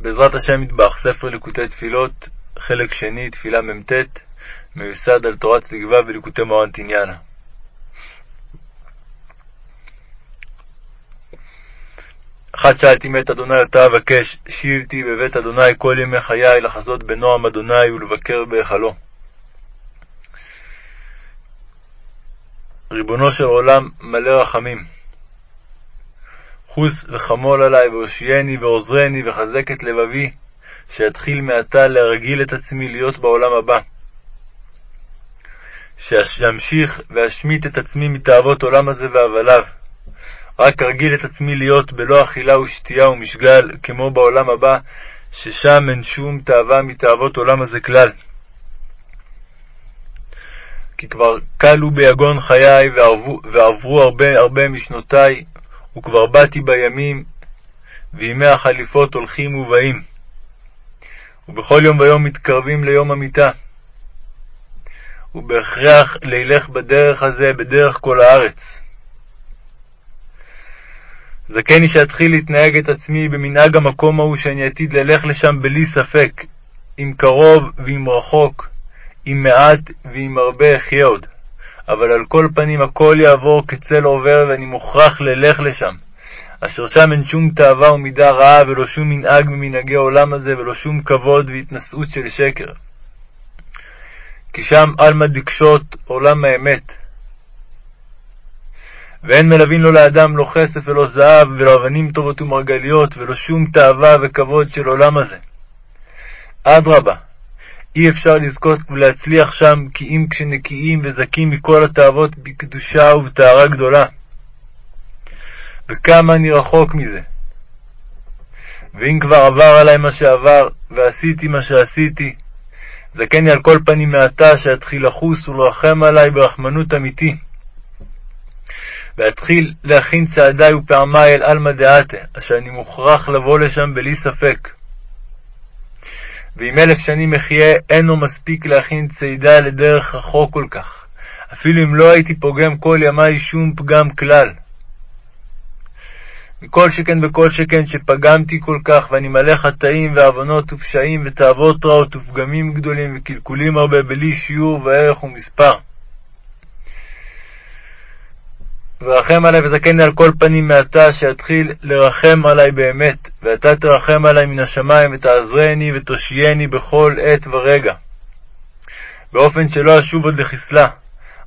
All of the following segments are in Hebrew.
בעזרת השם יטבח, ספר ליקוטי תפילות, חלק שני, תפילה מ"ט, מיוסד על תורת סגבה וליקוטי מורן תניאנה. אחת שאלתי מת אדוני אותה אבקש, שירתי בבית אדוני כל ימי חיי לחזות בנועם אדוני ולבקר בהיכלו. ריבונו של עולם מלא רחמים, חוס וחמול עלי והושיעני ועוזרני וחזק את לבבי, שיתחיל מעתה להרגיל את עצמי להיות בעולם הבא. שאמשיך ואשמיט את עצמי מתאוות עולם הזה והבליו. רק ארגיל את עצמי להיות בלא אכילה ושתייה ומשגל, כמו בעולם הבא, ששם אין שום תאווה מתאוות עולם הזה כלל. כי כבר כלו ביגון חיי ועברו, ועברו הרבה הרבה משנותיי, וכבר באתי בימים, וימי החליפות הולכים ובאים. ובכל יום ויום מתקרבים ליום המיתה. ובהכרח לילך בדרך הזה, בדרך כל הארץ. זכני שאתחיל להתנהג את עצמי במנהג המקום ההוא שאני עתיד ללך לשם בלי ספק, אם קרוב ואם רחוק, אם מעט ואם הרבה אחיה עוד. אבל על כל פנים הכל יעבור כצל עובר, ואני מוכרח ללך לשם. אשר שם אין שום תאווה ומידה רעה, ולא שום מנהג ממנהגי העולם הזה, ולא שום כבוד והתנשאות של שקר. כי שם עלמא דקשות עולם האמת. ואין מלווין לו לאדם לא כסף ולא זהב, ולא אבנים טובות ומרגליות, ולא שום תאווה וכבוד של עולם הזה. אדרבה, אי אפשר לזכות ולהצליח שם, כי אם כשנקיים וזכים מכל התאוות בקדושה ובטהרה גדולה. וכמה אני רחוק מזה. ואם כבר עבר עלי מה שעבר, ועשיתי מה שעשיתי, זכני על כל פנים מעתה שאתחיל לחוס ולרחם עלי ברחמנות אמיתי. ואתחיל להכין צעדיי ופעמיי אל עלמא דעתה, אשר אני מוכרח לבוא לשם בלי ספק. ואם אלף שנים אחיה, אינו מספיק להכין צידה לדרך רחוק כל כך, אפילו אם לא הייתי פוגם כל ימי שום פגם כלל. מכל שכן וכל שכן שפגמתי כל כך, ואני מלא חטאים ועוונות ופשעים ותאוות רעות ופגמים גדולים וקלקולים הרבה בלי שיעור וערך ומספר. ורחם עלי וזכני על כל פנים מעתה, שיתחיל לרחם עלי באמת, ואתה תרחם עלי מן השמיים, ותעזרני ותושייני בכל עת ורגע, באופן שלא אשוב עוד לחסלה,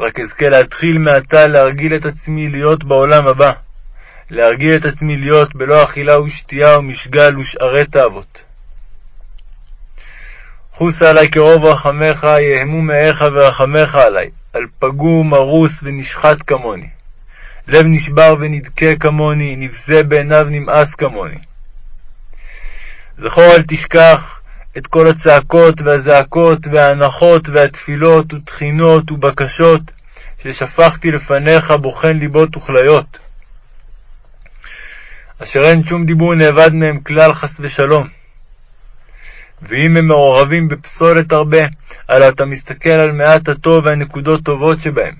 רק אזכה להתחיל מעתה להרגיל את עצמי להיות בעולם הבא, להרגיל את עצמי להיות בלא אכילה ושתייה ומשגל ושארי תאוות. חוסה עלי כרוב רחמך, יהמו מאיך ורחמך עלי, על פגום, ארוס ונשחט כמוני. לב נשבר ונדכה כמוני, נבזה בעיניו נמאס כמוני. זכור אל תשכח את כל הצעקות והזעקות וההנחות והתפילות ותחינות ובקשות ששפכתי לפניך בוחן ליבות וכליות. אשר אין שום דיבור נאבד מהם כלל חס ושלום. ואם הם מעורבים בפסולת הרבה, הלא אתה מסתכל על מעט הטוב והנקודות טובות שבהם.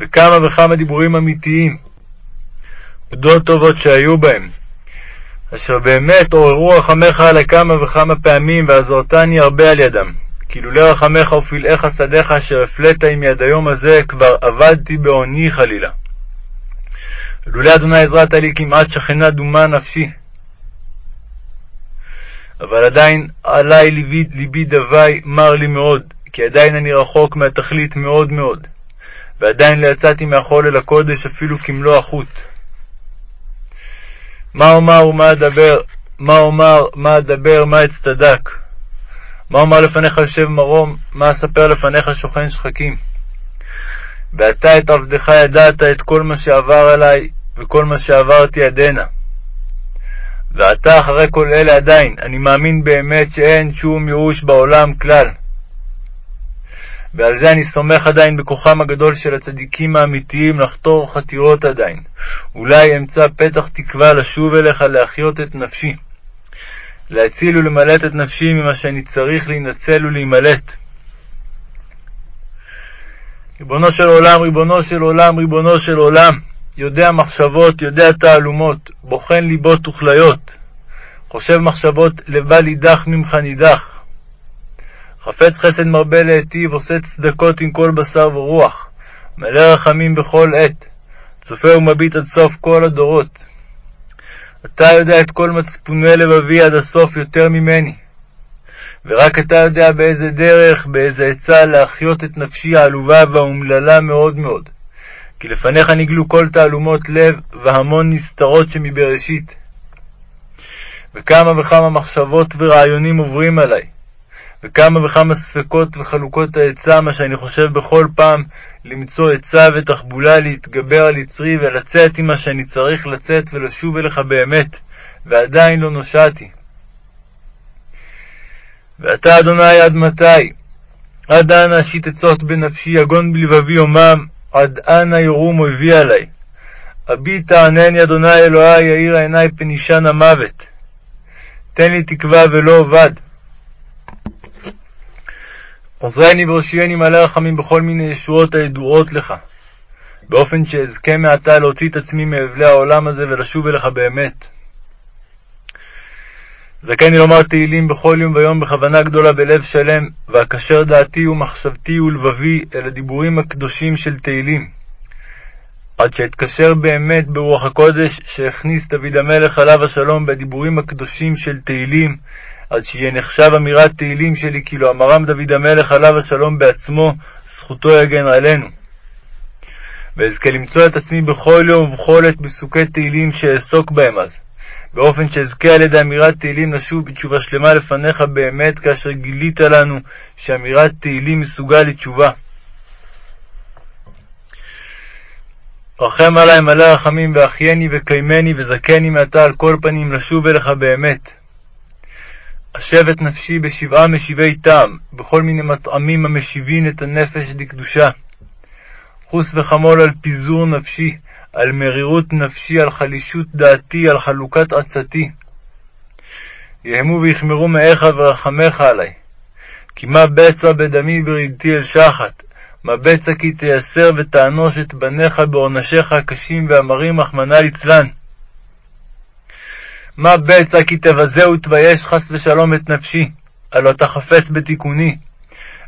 וכמה וכמה דיבורים אמיתיים, נקודות טובות שהיו בהם, אשר באמת עוררו רחמך עלי כמה וכמה פעמים, ועזרתני הרבה על ידם. כי לולא רחמך ופלאיך שדיך אשר הפלאת עמי עד היום הזה, כבר אבדתי בעוני חלילה. לולא אדוני עזרת לי כמעט שכנה דומה נפשי. אבל עדיין עלי ליבי דווי מר לי מאוד, כי עדיין אני רחוק מהתכלית מאוד מאוד. ועדיין לא יצאתי מהחול אל הקודש אפילו כמלוא החוט. מה אומר ומה אדבר, מה אומר, מה אדבר, מה אצטדק? מה אומר לפניך יושב מרום, מה אספר לפניך שוכן שחקים? ואתה את עבדך ידעת את כל מה שעבר עלי, וכל מה שעברתי עדנה. ועתה אחרי כל אלה עדיין, אני מאמין באמת שאין שום ייאוש בעולם כלל. ועל זה אני סומך עדיין בכוחם הגדול של הצדיקים האמיתיים לחתור חתירות עדיין. אולי אמצא פתח תקווה לשוב אליך להחיות את נפשי. להציל ולמלט את נפשי ממה שאני צריך להינצל ולהימלט. ריבונו של עולם, ריבונו של עולם, ריבונו של עולם, יודע מחשבות, יודע תעלומות, בוחן ליבות וכליות. חושב מחשבות לבל יידח ממך נידח. חפץ חסד מרבה להיטיב, עושה צדקות עם כל בשר ורוח, מלא רחמים בכל עת, צופה ומביט עד סוף כל הדורות. אתה יודע את כל מצפוני לבבי עד הסוף יותר ממני, ורק אתה יודע באיזה דרך, באיזה עצה להחיות את נפשי העלובה והאומללה מאוד מאוד. כי לפניך נגלו כל תעלומות לב והמון נסתרות שמבראשית. וכמה וכמה מחשבות ורעיונים עוברים עלי, וכמה וכמה ספקות וחלוקות העצה, מה שאני חושב בכל פעם למצוא עצה ותחבולה להתגבר על יצרי ולצאת עם מה שאני צריך לצאת ולשוב אליך באמת, ועדיין לא נושעתי. ואתה, אדוני, עד מתי? עד אנה אשית עצות בנפשי, יגון בלבבי יומם, עד אנה ירום אויבי עלי. הביטה ענני, אדוני אלוהי, יאיר עיני פן אישן המוות. תן לי תקווה ולא אבד. עוזרני והושיעני מלא רחמים בכל מיני ישועות הידועות לך, באופן שאזכה מעתה להוציא את עצמי מאבלי העולם הזה ולשוב אליך באמת. זכני לומר תהילים בכל יום ויום בכוונה גדולה בלב שלם, ואקשר דעתי ומחשבתי ולבבי אל הדיבורים הקדושים של תהילים. עד שאתקשר באמת ברוח הקודש שהכניס דוד המלך עליו השלום בדיבורים הקדושים של תהילים, עד שיהיה נחשב אמירת תהילים שלי, כאילו אמרם דוד המלך עליו השלום בעצמו, זכותו יגן עלינו. ואזכה למצוא את עצמי בכל יום ובכל עת בפסוקי תהילים שאעסוק בהם אז. באופן שאזכה על ידי אמירת תהילים לשוב בתשובה שלמה לפניך באמת, כאשר גילית לנו שאמירת תהילים מסוגל לתשובה. רחם עלי מלא רחמים, ואחייני וקיימני וזכני מעתה על כל פנים לשוב אליך באמת. השב את נפשי בשבעה משיבי טעם, בכל מיני מטעמים המשיבין את הנפש לקדושה. חוס וחמול על פיזור נפשי, על מרירות נפשי, על חלישות דעתי, על חלוקת עצתי. יהמו ויחמרו מאיך ורחמך עלי. כי מה בצע בדמי ברידתי אל שחת, מה בצע כי תייסר ותענוש את בניך בעונשיך הקשים והמרים, רחמנא ליצלן. מה בצע כי תבזה ותבייש חס ושלום את נפשי, הלא אתה חפץ בתיקוני.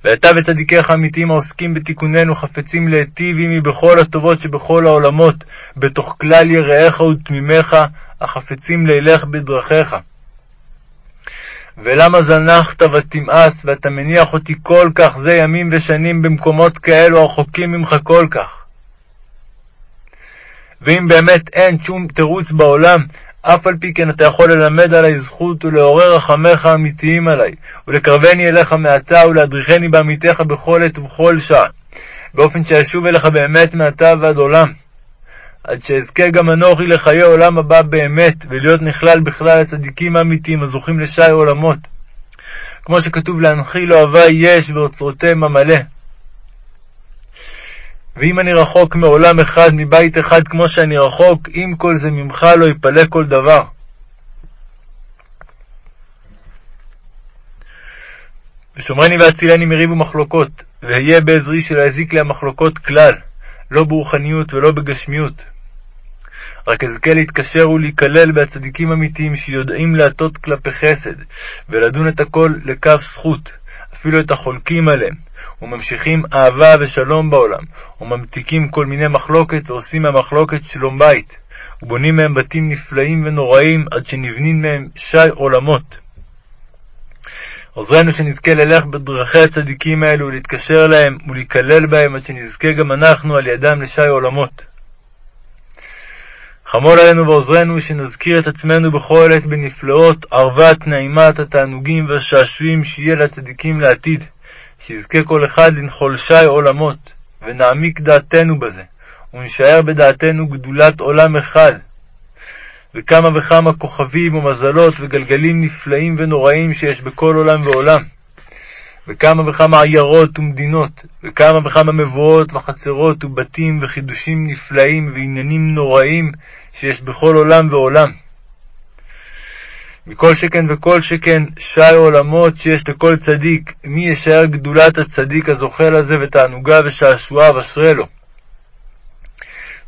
ואתה וצדיקיך האמיתיים העוסקים בתיקוננו חפצים להיטיב עמי בכל הטובות שבכל העולמות, בתוך כלל יראיך ותמימיך, החפצים לילך בדרכיך. ולמה זנחת ותמאס, ואתה מניח אותי כל כך זה ימים ושנים במקומות כאלו הרחוקים ממך כל כך? ואם באמת אין שום תירוץ בעולם, אף על פי כן אתה יכול ללמד עלי זכות ולעורר רחמיך האמיתיים עלי, ולקרבני אליך מעתה ולהדריכני בעמיתך בכל עת ובכל שעה, באופן שאשוב אליך באמת מעתה ועד עולם, עד שאזכה גם אנוכי לחיי עולם הבא באמת, ולהיות נכלל בכלל הצדיקים האמיתיים הזוכים לשי עולמות. כמו שכתוב להנחיל אוהבי יש ואוצרותיהם המלא. ואם אני רחוק מעולם אחד, מבית אחד כמו שאני רחוק, עם כל זה ממך לא יפלא כל דבר. ושומרני והצילני מריב ומחלוקות, ואהיה בעזרי שלא יזיק לי המחלוקות כלל, לא ברוחניות ולא בגשמיות. רק אזכה להתקשר ולהיכלל בהצדיקים אמיתיים שיודעים להטות כלפי חסד, ולדון את הכל לקו זכות, אפילו את החולקים עליהם, וממשיכים אהבה ושלום בעולם, וממתיקים כל מיני מחלוקת, ועושים מהמחלוקת שלום בית, ובונים מהם בתים נפלאים ונוראים, עד שנבנין מהם שי עולמות. עוזרנו שנזכה ללך בדרכי הצדיקים האלו, ולהתקשר להם, ולהיכלל בהם, עד שנזכה גם אנחנו על ידם לשי עולמות. חמול עלינו ועוזרנו, שנזכיר את עצמנו בכל עת בנפלאות ערוות נעימת התענוגים והשעשועים שיהיה לצדיקים לעתיד, שיזכה כל אחד לנחול שי עולמות, ונעמיק דעתנו בזה, ונשאר בדעתנו גדולת עולם אחד, וכמה וכמה כוכבים ומזלות וגלגלים נפלאים ונוראים שיש בכל עולם ועולם, וכמה וכמה עיירות ומדינות, וכמה וכמה מבואות וחצרות ובתים וחידושים נפלאים ועניינים נוראים שיש בכל עולם ועולם. מכל שכן וכל שכן שי עולמות שיש לכל צדיק, מי ישאר גדולת הצדיק הזוכה לזה ותענוגה ושעשועיו, אשרי לו.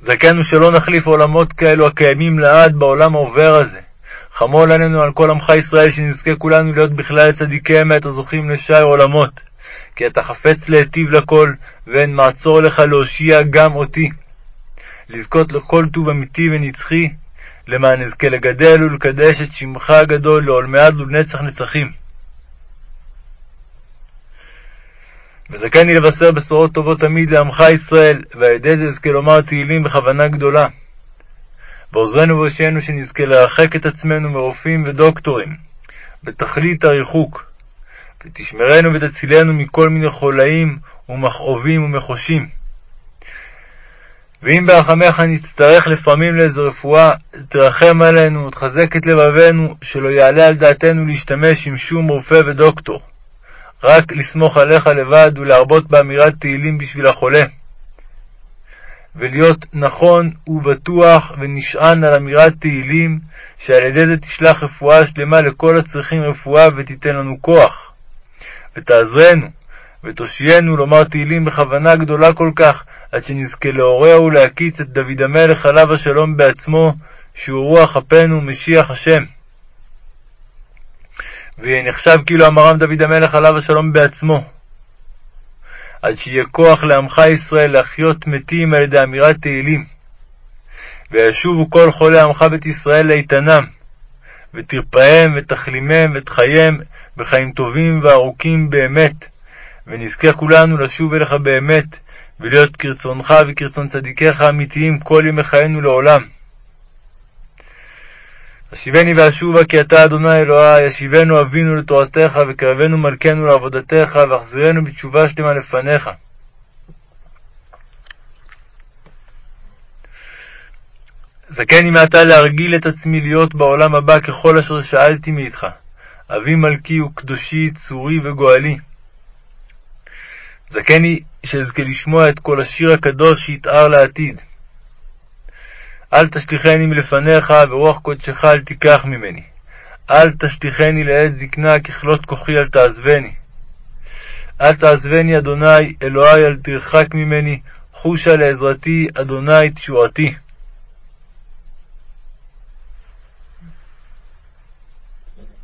זכנו שלא נחליף עולמות כאלו הקיימים לעד בעולם העובר הזה. חמול עלינו על כל עמך ישראל, שנזכה כולנו להיות בכלל צדיקי אמת הזוכים לשאר עולמות. כי אתה חפץ להיטיב לכל, ואין מעצור לך להושיע גם אותי. לזכות לכל טוב אמיתי ונצחי, למען נזכה לגדל ולקדש את שמך הגדול לעולמי עד ולנצח נצחים. וזכני לבשר בשורות טובות תמיד לעמך ישראל, ועל ידי זה אזכה לומר תהילים בכוונה גדולה. ועוזרנו והושיענו שנזכה להרחק את עצמנו מרופאים ודוקטורים, בתכלית הריחוק, ותשמרנו ותצילנו מכל מיני חולאים ומכאובים ומחושים. ואם ברחמך נצטרך לפעמים לאיזו רפואה, תרחם עלינו ותחזק את לבבנו, שלא יעלה על דעתנו להשתמש עם שום רופא ודוקטור. רק לסמוך עליך לבד ולהרבות באמירת תהילים בשביל החולה. ולהיות נכון ובטוח ונשען על אמירת תהילים, שעל ידי זה תשלח רפואה שלמה לכל הצריכים רפואה ותיתן לנו כוח. ותעזרנו, ותושיינו לומר תהילים בכוונה גדולה כל כך, עד שנזכה לעורר ולהקיץ את דוד המלך עליו השלום בעצמו, שהוא רוח אפינו ומשיח השם. ויהיה נחשב כאילו אמרם דוד המלך עליו השלום בעצמו. עד שיהיה כוח לעמך ישראל להחיות מתים על ידי אמירת תהילים. וישובו כל חולי עמך בית ישראל לאיתנם, ותרפאם ותחלימם ותחיים בחיים טובים וארוכים באמת, ונזכה כולנו לשוב אליך באמת, ולהיות כרצונך וכרצון צדיקיך האמיתיים כל ימי חיינו לעולם. השיבני ואשובה כי אתה אדוני אלוהי, ישיבנו אבינו לתורתך, וקרבנו מלכנו לעבודתך, והחזירנו בתשובה שלמה לפניך. זכני מעתה להרגיל את עצמי להיות בעולם הבא ככל אשר שאלתי מאיתך. אבי מלכי וקדושי, צורי וגואלי. זכני שאזכה לשמוע את כל השיר הקדוש שיתאר לעתיד. אל תשליכני מלפניך, ורוח קודשך אל תיקח ממני. אל תשליכני לעת זקנה, ככלות כוחי אל תעזבני. אל תעזבני, אדוני, אלוהי, אל תרחק ממני, חושה לעזרתי, אדוני, תשועתי.